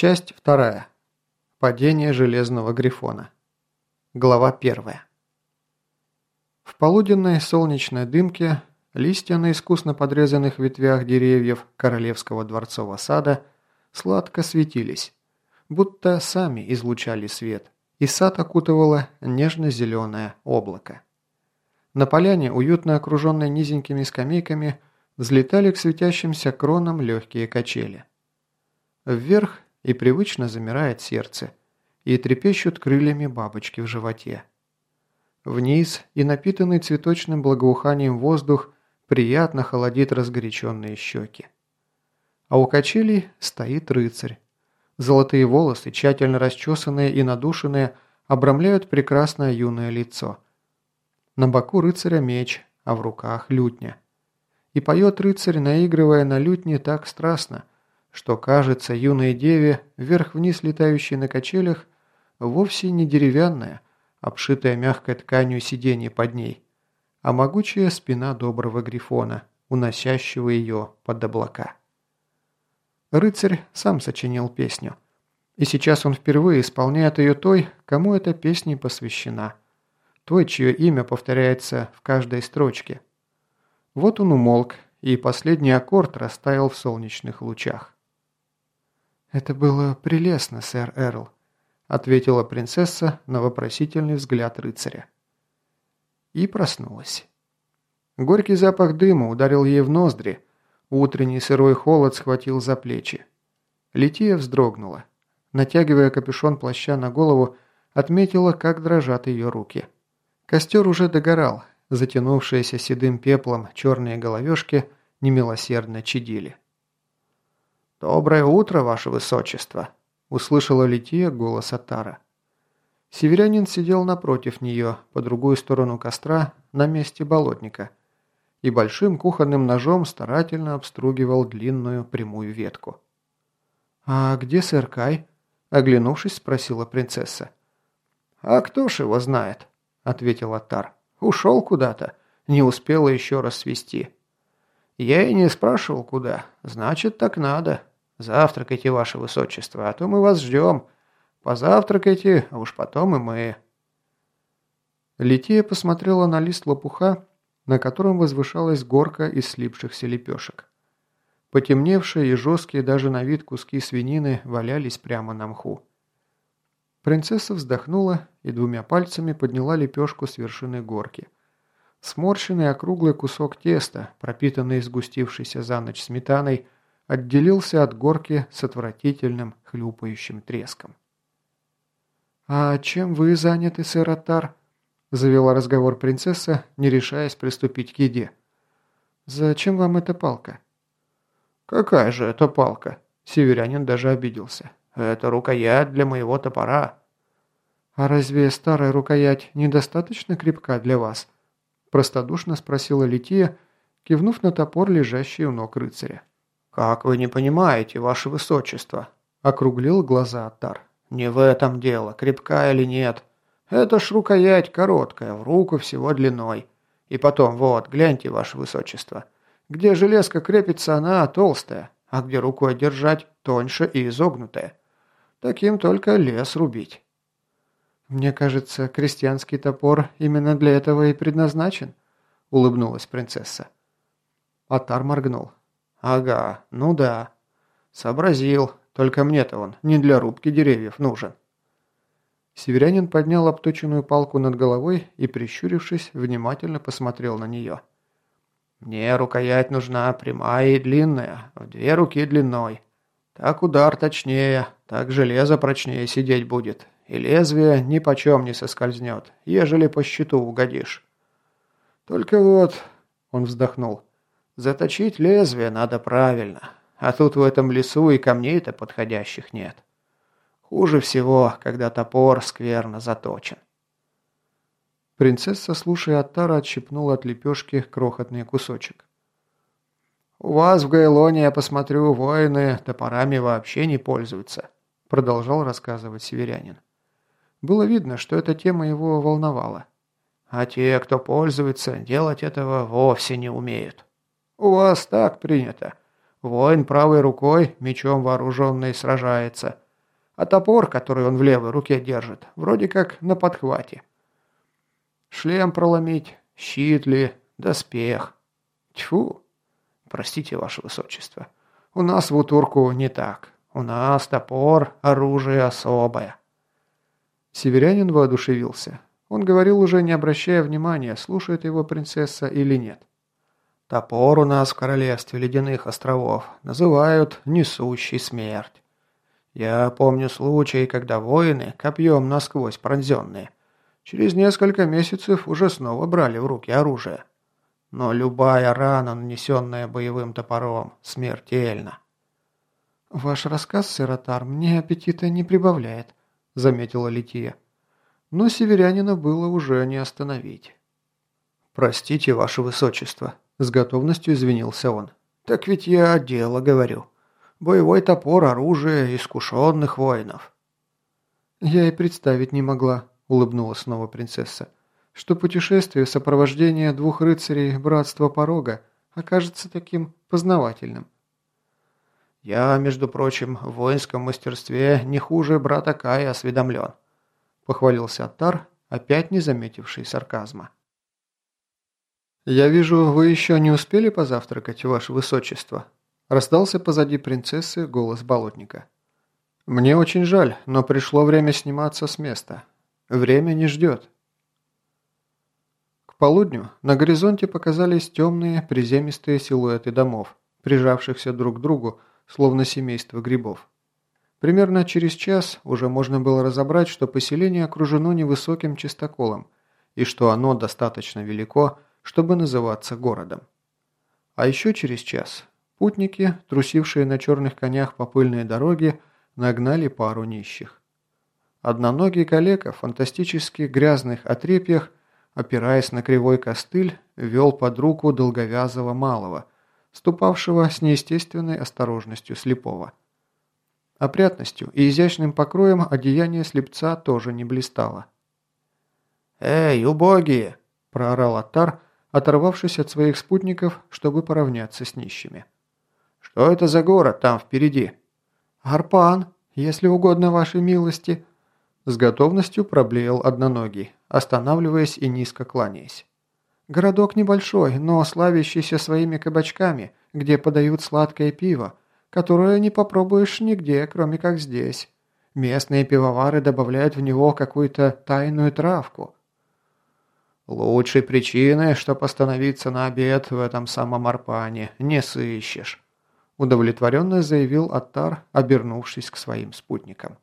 Часть вторая. Падение Железного Грифона. Глава первая. В полуденной солнечной дымке листья на искусно подрезанных ветвях деревьев Королевского дворцового сада сладко светились, будто сами излучали свет, и сад окутывало нежно-зеленое облако. На поляне, уютно окруженной низенькими скамейками, взлетали к светящимся кронам легкие качели. Вверх и привычно замирает сердце, и трепещут крыльями бабочки в животе. Вниз и напитанный цветочным благоуханием воздух приятно холодит разгоряченные щеки. А у качелей стоит рыцарь. Золотые волосы, тщательно расчесанные и надушенные, обрамляют прекрасное юное лицо. На боку рыцаря меч, а в руках лютня. И поет рыцарь, наигрывая на лютне так страстно, что кажется юной деве, вверх-вниз летающей на качелях, вовсе не деревянная, обшитая мягкой тканью сиденье под ней, а могучая спина доброго грифона, уносящего ее под облака. Рыцарь сам сочинил песню, и сейчас он впервые исполняет ее той, кому эта песня посвящена, той, чье имя повторяется в каждой строчке. Вот он умолк, и последний аккорд растаял в солнечных лучах. «Это было прелестно, сэр Эрл», – ответила принцесса на вопросительный взгляд рыцаря. И проснулась. Горький запах дыма ударил ей в ноздри, утренний сырой холод схватил за плечи. Лития вздрогнула. Натягивая капюшон плаща на голову, отметила, как дрожат ее руки. Костер уже догорал, затянувшиеся седым пеплом черные головешки немилосердно чадили. «Доброе утро, ваше высочество!» – услышала Лития голос Атара. Северянин сидел напротив нее, по другую сторону костра, на месте болотника, и большим кухонным ножом старательно обстругивал длинную прямую ветку. «А где сэр Кай?» – оглянувшись, спросила принцесса. «А кто ж его знает?» – ответил Атар. «Ушел куда-то, не успела еще раз свести. Я и не спрашивал, куда. Значит, так надо. Завтракайте, ваше высочество, а то мы вас ждем. Позавтракайте, а уж потом и мы». Лития посмотрела на лист лопуха, на котором возвышалась горка из слипшихся лепешек. Потемневшие и жесткие даже на вид куски свинины валялись прямо на мху. Принцесса вздохнула и двумя пальцами подняла лепешку с вершины горки. Сморщенный округлый кусок теста, пропитанный сгустившейся за ночь сметаной, отделился от горки с отвратительным хлюпающим треском. «А чем вы заняты, сэр Атар?» – завела разговор принцесса, не решаясь приступить к еде. «Зачем вам эта палка?» «Какая же это палка?» – северянин даже обиделся. «Это рукоять для моего топора». «А разве старая рукоять недостаточно крепка для вас?» – простодушно спросила Лития, кивнув на топор, лежащий у ног рыцаря. «Как вы не понимаете, ваше высочество?» – округлил глаза Атар. «Не в этом дело, крепкая или нет. Это ж рукоять короткая, в руку всего длиной. И потом, вот, гляньте, ваше высочество. Где железка крепится, она толстая, а где рукой держать, тоньше и изогнутая. Таким только лес рубить». «Мне кажется, крестьянский топор именно для этого и предназначен», – улыбнулась принцесса. Атар моргнул. «Ага, ну да. Сообразил. Только мне-то он не для рубки деревьев нужен». Северянин поднял обточенную палку над головой и, прищурившись, внимательно посмотрел на нее. «Мне рукоять нужна прямая и длинная, в две руки длиной. Так удар точнее, так железо прочнее сидеть будет, и лезвие ни почем не соскользнет, ежели по щиту угодишь. Только вот...» – он вздохнул – Заточить лезвие надо правильно, а тут в этом лесу и камней-то подходящих нет. Хуже всего, когда топор скверно заточен. Принцесса, слушая Аттара, отщипнула от лепешки крохотный кусочек. «У вас в Гайлоне, я посмотрю, воины топорами вообще не пользуются», продолжал рассказывать северянин. Было видно, что эта тема его волновала. «А те, кто пользуется, делать этого вовсе не умеют». У вас так принято. Воин правой рукой, мечом вооруженный, сражается. а топор, который он в левой руке держит, вроде как на подхвате. Шлем проломить, щит ли, доспех. Тьфу! Простите, ваше высочество. У нас в Утурку не так. У нас топор, оружие особое. Северянин воодушевился. Он говорил уже не обращая внимания, слушает его принцесса или нет. Топор у нас в королевстве ледяных островов называют «несущий смерть». Я помню случай, когда воины, копьем насквозь пронзенные, через несколько месяцев уже снова брали в руки оружие. Но любая рана, нанесенная боевым топором, смертельна. «Ваш рассказ, сиротар, мне аппетита не прибавляет», — заметила Лития. Но северянина было уже не остановить. «Простите, ваше высочество», — с готовностью извинился он. «Так ведь я дело говорю. Боевой топор – оружие искушенных воинов». «Я и представить не могла», – улыбнулась снова принцесса, «что путешествие в сопровождении двух рыцарей Братства Порога окажется таким познавательным». «Я, между прочим, в воинском мастерстве не хуже брата Кая осведомлен», – похвалился Аттар, опять не заметивший сарказма. «Я вижу, вы еще не успели позавтракать, ваше высочество», Раздался позади принцессы голос болотника. «Мне очень жаль, но пришло время сниматься с места. Время не ждет». К полудню на горизонте показались темные приземистые силуэты домов, прижавшихся друг к другу, словно семейство грибов. Примерно через час уже можно было разобрать, что поселение окружено невысоким чистоколом и что оно достаточно велико, чтобы называться городом. А еще через час Путники, трусившие на черных конях по пыльной дороге, нагнали пару нищих. Одноногий калека в фантастически грязных отрепьях, опираясь на кривой костыль, вел под руку долговязого малого, ступавшего с неестественной осторожностью слепого. Опрятностью и изящным покроем одеяние слепца тоже не блистало. «Эй, убогие!» – проорал Атар, оторвавшись от своих спутников, чтобы поравняться с нищими. «Что это за город там впереди?» «Арпан, если угодно вашей милости», – с готовностью проблеял одноногий, останавливаясь и низко кланяясь. «Городок небольшой, но славящийся своими кабачками, где подают сладкое пиво, которое не попробуешь нигде, кроме как здесь. Местные пивовары добавляют в него какую-то тайную травку». «Лучшей причины, чтобы остановиться на обед в этом самом Арпане, не сыщешь» удовлетворенно заявил Аттар, обернувшись к своим спутникам.